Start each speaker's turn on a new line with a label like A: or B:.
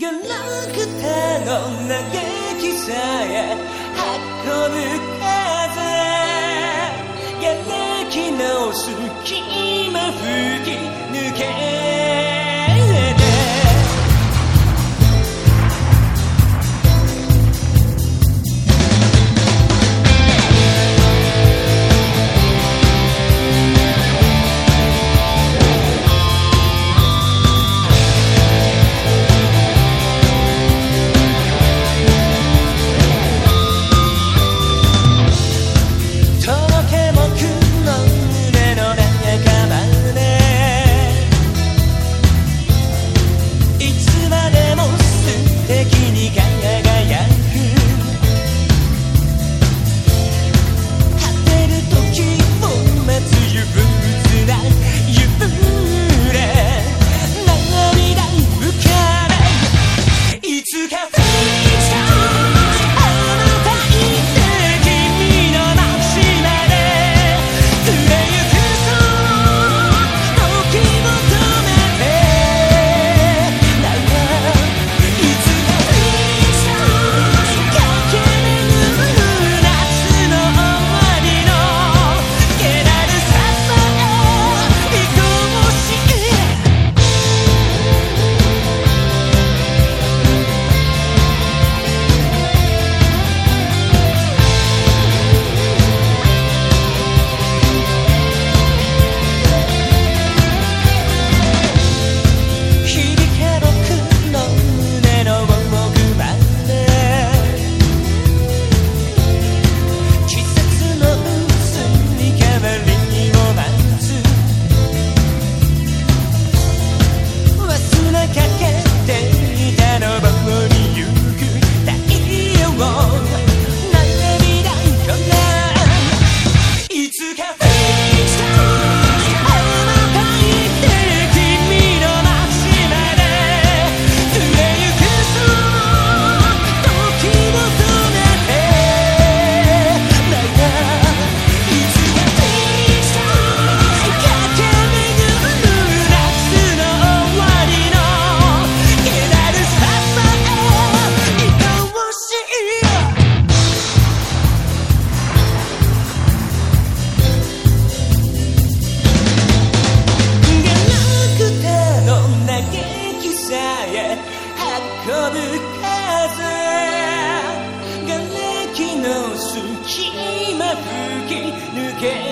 A: ガラクタの嘆きさえ運ぶ風がき直す隙間吹き抜け。が